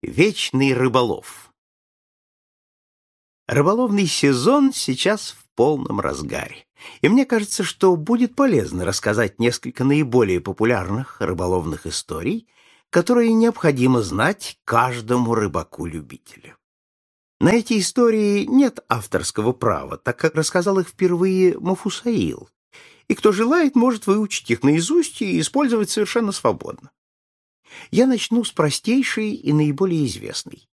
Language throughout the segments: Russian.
Вечный рыболов Рыболовный сезон сейчас в полном разгаре, и мне кажется, что будет полезно рассказать несколько наиболее популярных рыболовных историй, которые необходимо знать каждому рыбаку-любителю. На эти истории нет авторского права, так как рассказал их впервые Мафусаил, и кто желает, может выучить их наизусть и использовать совершенно свободно. Я начну с простейшей и наиболее известной.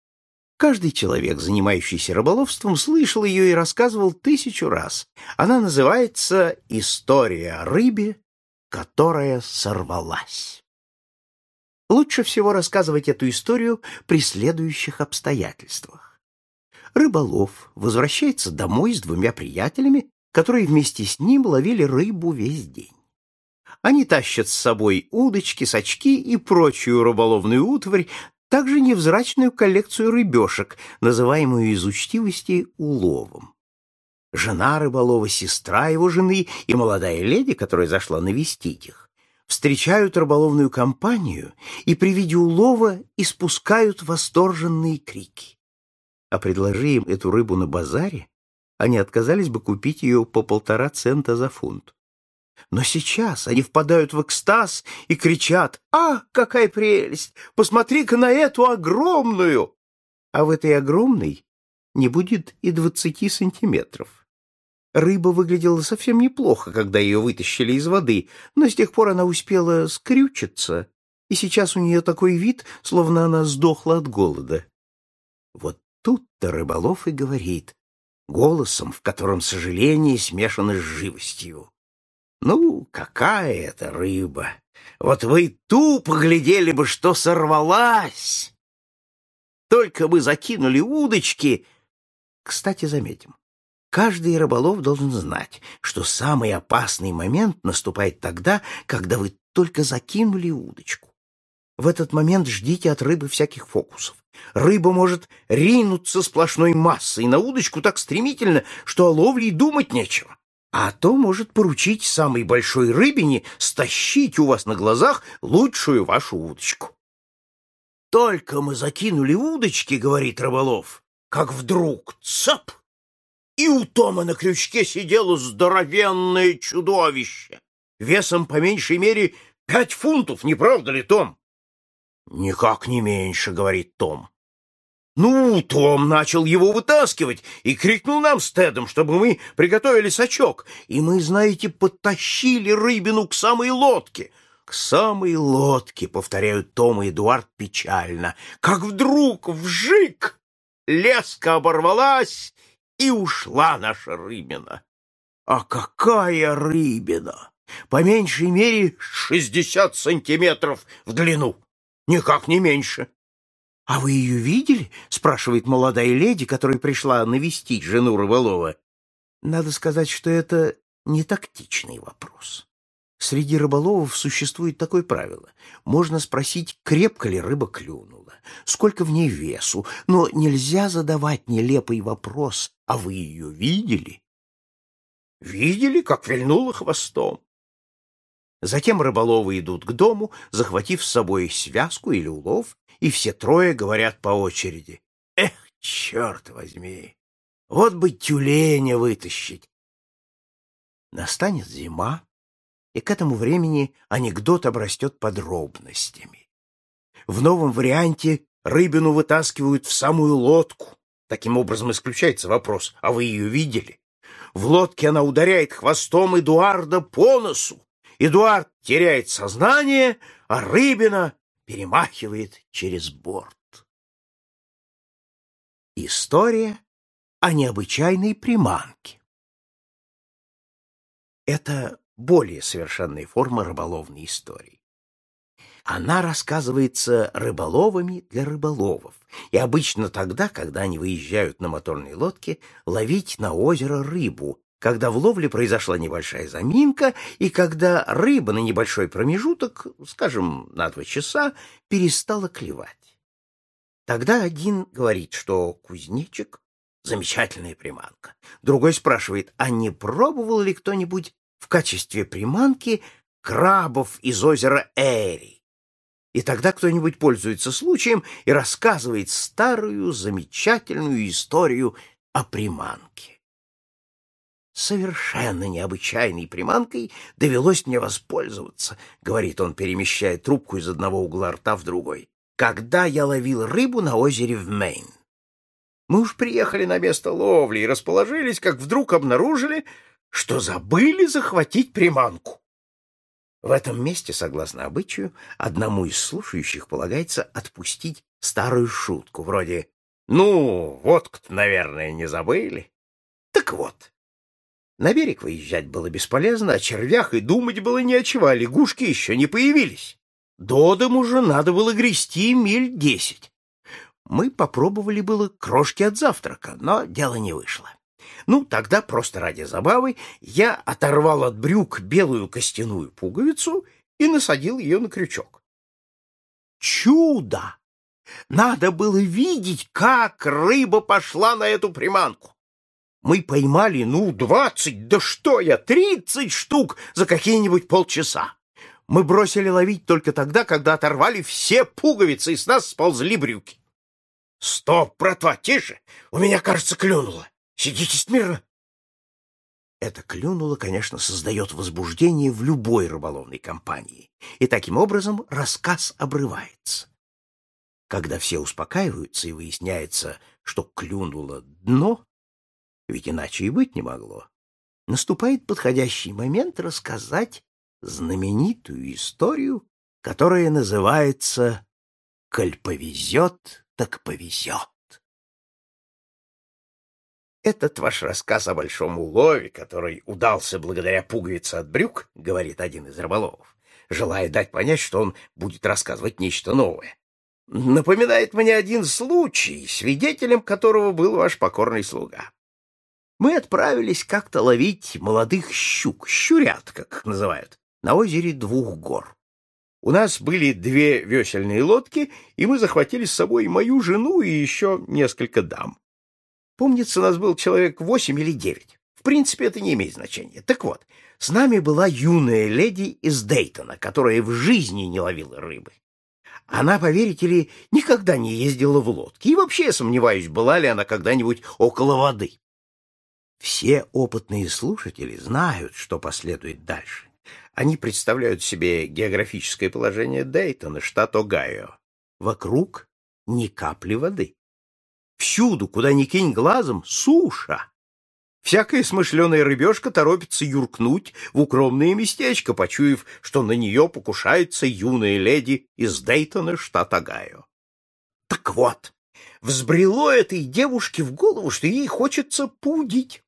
Каждый человек, занимающийся рыболовством, слышал ее и рассказывал тысячу раз. Она называется «История о рыбе, которая сорвалась». Лучше всего рассказывать эту историю при следующих обстоятельствах. Рыболов возвращается домой с двумя приятелями, которые вместе с ним ловили рыбу весь день. Они тащат с собой удочки, сачки и прочую рыболовную утварь, также невзрачную коллекцию рыбешек, называемую из учтивости уловом. Жена рыболова, сестра его жены и молодая леди, которая зашла навестить их, встречают рыболовную компанию и при виде улова испускают восторженные крики. А предложи им эту рыбу на базаре, они отказались бы купить ее по полтора цента за фунт. Но сейчас они впадают в экстаз и кричат «А, какая прелесть! Посмотри-ка на эту огромную!» А в этой огромной не будет и двадцати сантиметров. Рыба выглядела совсем неплохо, когда ее вытащили из воды, но с тех пор она успела скрючиться, и сейчас у нее такой вид, словно она сдохла от голода. Вот тут-то рыболов и говорит, голосом, в котором сожаление смешано с живостью. Ну, какая это рыба! Вот вы тупо глядели бы, что сорвалась! Только бы закинули удочки. Кстати, заметим, каждый рыболов должен знать, что самый опасный момент наступает тогда, когда вы только закинули удочку. В этот момент ждите от рыбы всяких фокусов. Рыба может ринуться сплошной массой на удочку так стремительно, что о ловле и думать нечего а то может поручить самой большой рыбине стащить у вас на глазах лучшую вашу удочку. Только мы закинули удочки, говорит рыболов, как вдруг цап! И у Тома на крючке сидело здоровенное чудовище, весом по меньшей мере пять фунтов, не правда ли, Том? Никак не меньше, говорит Том. Ну, Том начал его вытаскивать и крикнул нам с Тедом, чтобы мы приготовили сачок. И мы, знаете, подтащили рыбину к самой лодке. К самой лодке, повторяют Том и Эдуард печально. Как вдруг вжик! Леска оборвалась, и ушла наша рыбина. А какая рыбина! По меньшей мере шестьдесят сантиметров в длину, никак не меньше. «А вы ее видели?» — спрашивает молодая леди, которая пришла навестить жену рыболова. Надо сказать, что это не тактичный вопрос. Среди рыболовов существует такое правило. Можно спросить, крепко ли рыба клюнула, сколько в ней весу, но нельзя задавать нелепый вопрос «А вы ее видели?» «Видели, как вильнула хвостом?» Затем рыболовы идут к дому, захватив с собой связку или улов, и все трое говорят по очереди. Эх, черт возьми! Вот бы тюленя вытащить! Настанет зима, и к этому времени анекдот обрастет подробностями. В новом варианте рыбину вытаскивают в самую лодку. Таким образом исключается вопрос, а вы ее видели? В лодке она ударяет хвостом Эдуарда по носу. Эдуард теряет сознание, а рыбина перемахивает через борт. История о необычайной приманке. Это более совершенная форма рыболовной истории. Она рассказывается рыболовами для рыболовов, и обычно тогда, когда они выезжают на моторной лодке ловить на озеро рыбу, когда в ловле произошла небольшая заминка и когда рыба на небольшой промежуток, скажем, на два часа, перестала клевать. Тогда один говорит, что кузнечик — замечательная приманка. Другой спрашивает, а не пробовал ли кто-нибудь в качестве приманки крабов из озера Эри? И тогда кто-нибудь пользуется случаем и рассказывает старую замечательную историю о приманке. Совершенно необычайной приманкой довелось мне воспользоваться, говорит он, перемещая трубку из одного угла рта в другой, когда я ловил рыбу на озере в Мейн. Мы уж приехали на место ловли и расположились, как вдруг обнаружили, что забыли захватить приманку. В этом месте, согласно обычаю, одному из слушающих полагается отпустить старую шутку, вроде «Ну, водку-то, наверное, не забыли». Так вот, на берег выезжать было бесполезно, о червях и думать было не о чего, а лягушки еще не появились. До дому же надо было грести миль десять. Мы попробовали было крошки от завтрака, но дело не вышло. Ну, тогда, просто ради забавы, я оторвал от брюк белую костяную пуговицу и насадил ее на крючок. Чудо! Надо было видеть, как рыба пошла на эту приманку. Мы поймали, ну, двадцать, да что я, тридцать штук за какие-нибудь полчаса. Мы бросили ловить только тогда, когда оторвали все пуговицы, и с нас сползли брюки. Стоп, братва, тише! У меня, кажется, клюнуло. Сидите смирно. Это клюнуло, конечно, создает возбуждение в любой рыболовной компании, и таким образом рассказ обрывается. Когда все успокаиваются и выясняется, что клюнуло дно, ведь иначе и быть не могло, наступает подходящий момент рассказать знаменитую историю, которая называется «Коль повезет, так повезет». «Этот ваш рассказ о большом улове, который удался благодаря пуговице от брюк, — говорит один из рыболовов, желая дать понять, что он будет рассказывать нечто новое, напоминает мне один случай, свидетелем которого был ваш покорный слуга. Мы отправились как-то ловить молодых щук, щурят, как их называют, на озере Двух гор. У нас были две весельные лодки, и мы захватили с собой мою жену и еще несколько дам. Помнится, нас был человек восемь или девять. В принципе, это не имеет значения. Так вот, с нами была юная леди из Дейтона, которая в жизни не ловила рыбы. Она, поверите ли, никогда не ездила в лодке, и вообще сомневаюсь, была ли она когда-нибудь около воды. Все опытные слушатели знают, что последует дальше. Они представляют себе географическое положение Дейтона, штат Огайо. Вокруг ни капли воды. Всюду, куда ни кинь глазом, суша. Всякая смышленая рыбешка торопится юркнуть в укромное местечко, почуяв, что на нее покушается юная леди из Дейтона, штат Огайо. Так вот, взбрело этой девушке в голову, что ей хочется пудить.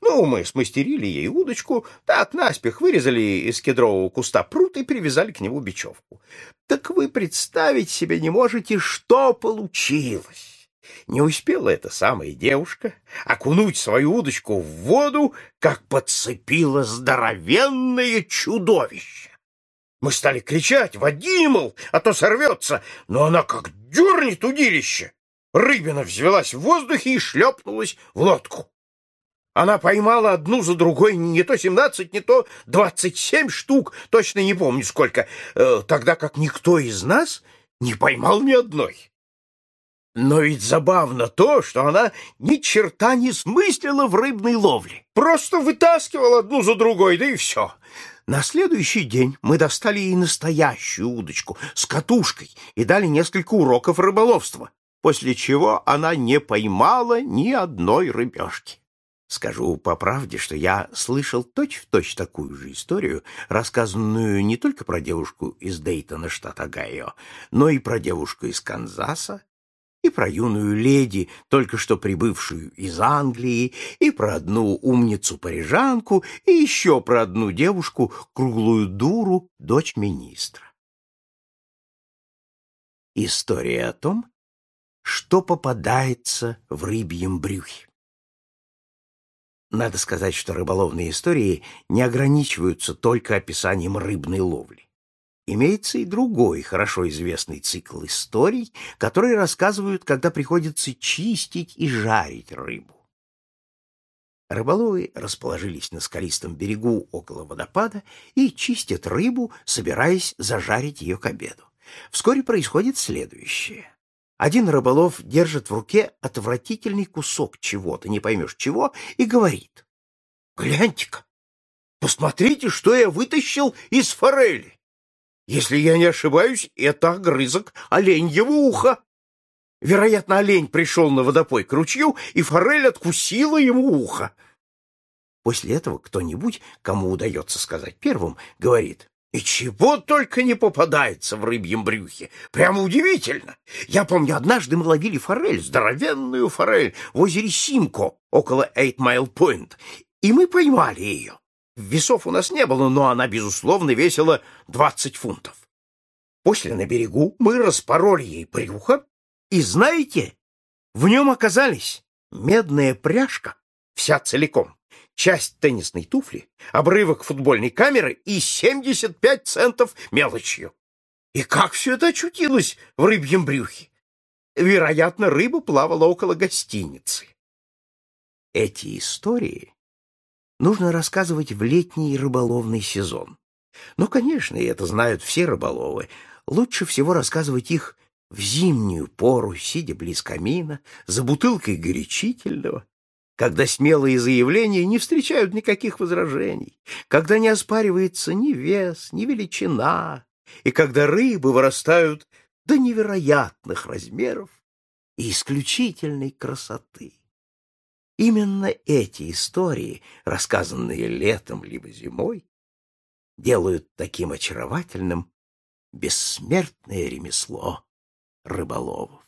Ну, мы смастерили ей удочку, так наспех вырезали из кедрового куста прут и привязали к нему бечевку. Так вы представить себе не можете, что получилось. Не успела эта самая девушка окунуть свою удочку в воду, как подцепила здоровенное чудовище. Мы стали кричать «Вадимл, а то сорвется!» Но она как дернет удилище. Рыбина взвелась в воздухе и шлепнулась в лодку. Она поймала одну за другой не то семнадцать, не то двадцать семь штук, точно не помню сколько, э, тогда как никто из нас не поймал ни одной. Но ведь забавно то, что она ни черта не смыслила в рыбной ловле. Просто вытаскивала одну за другой, да и все. На следующий день мы достали ей настоящую удочку с катушкой и дали несколько уроков рыболовства, после чего она не поймала ни одной рыбешки. Скажу по правде, что я слышал точь-в-точь точь такую же историю, рассказанную не только про девушку из Дейтона, штат Огайо, но и про девушку из Канзаса, и про юную леди, только что прибывшую из Англии, и про одну умницу-парижанку, и еще про одну девушку, круглую дуру, дочь министра. История о том, что попадается в рыбьем брюхе. Надо сказать, что рыболовные истории не ограничиваются только описанием рыбной ловли. Имеется и другой, хорошо известный цикл историй, которые рассказывают, когда приходится чистить и жарить рыбу. Рыболовы расположились на скалистом берегу около водопада и чистят рыбу, собираясь зажарить ее к обеду. Вскоре происходит следующее. Один рыболов держит в руке отвратительный кусок чего-то, не поймешь чего, и говорит. «Гляньте-ка, посмотрите, что я вытащил из форели. Если я не ошибаюсь, это огрызок оленьего уха. Вероятно, олень пришел на водопой к ручью, и форель откусила ему ухо. После этого кто-нибудь, кому удается сказать первым, говорит, «И чего только не попадается в рыбьем брюхе! Прямо удивительно! Я помню, однажды мы ловили форель, здоровенную форель, в озере Симко, около Eight Mile Point, и мы поймали ее. Весов у нас не было, но она, безусловно, весила двадцать фунтов. После на берегу мы распороли ей брюхо, и знаете, в нем оказались медная пряжка, вся целиком, часть теннисной туфли, обрывок футбольной камеры и 75 центов мелочью. И как все это очутилось в рыбьем брюхе? Вероятно, рыба плавала около гостиницы. Эти истории нужно рассказывать в летний рыболовный сезон. Ну, конечно, и это знают все рыболовы. Лучше всего рассказывать их в зимнюю пору, сидя близ камина, за бутылкой горячительного, когда смелые заявления не встречают никаких возражений, когда не оспаривается ни вес, ни величина, и когда рыбы вырастают до невероятных размеров и исключительной красоты. Именно эти истории, рассказанные летом либо зимой, делают таким очаровательным бессмертное ремесло рыболовов.